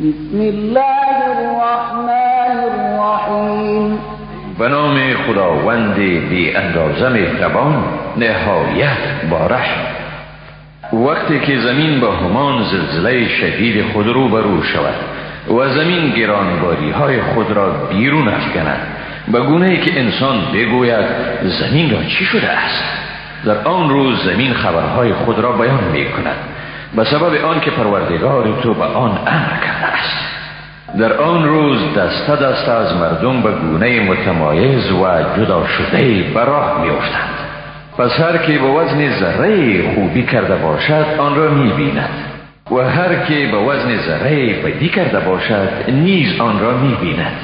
بسم الله الرحمن الرحیم به نام خداوند بی اندازه مهربان نهایت بارش وقتی که زمین با همان زلزله شدید خود رو برو شود و زمین گرانباری های خود را بیرون افکند به گونه ای که انسان بگوید زمین را چی شده است؟ در آن روز زمین خبرهای خود را بیان می کند به سبب آن که پروردگار تو به آن امر کرده است. در آن روز دسته دسته از مردم به گونه متمایز و جدا شده به راه می افتند. پس هر که به وزن ذره خوبی کرده باشد آن را می بیند و هر که به وزن ذره بدی کرده باشد نیز آن را می بیند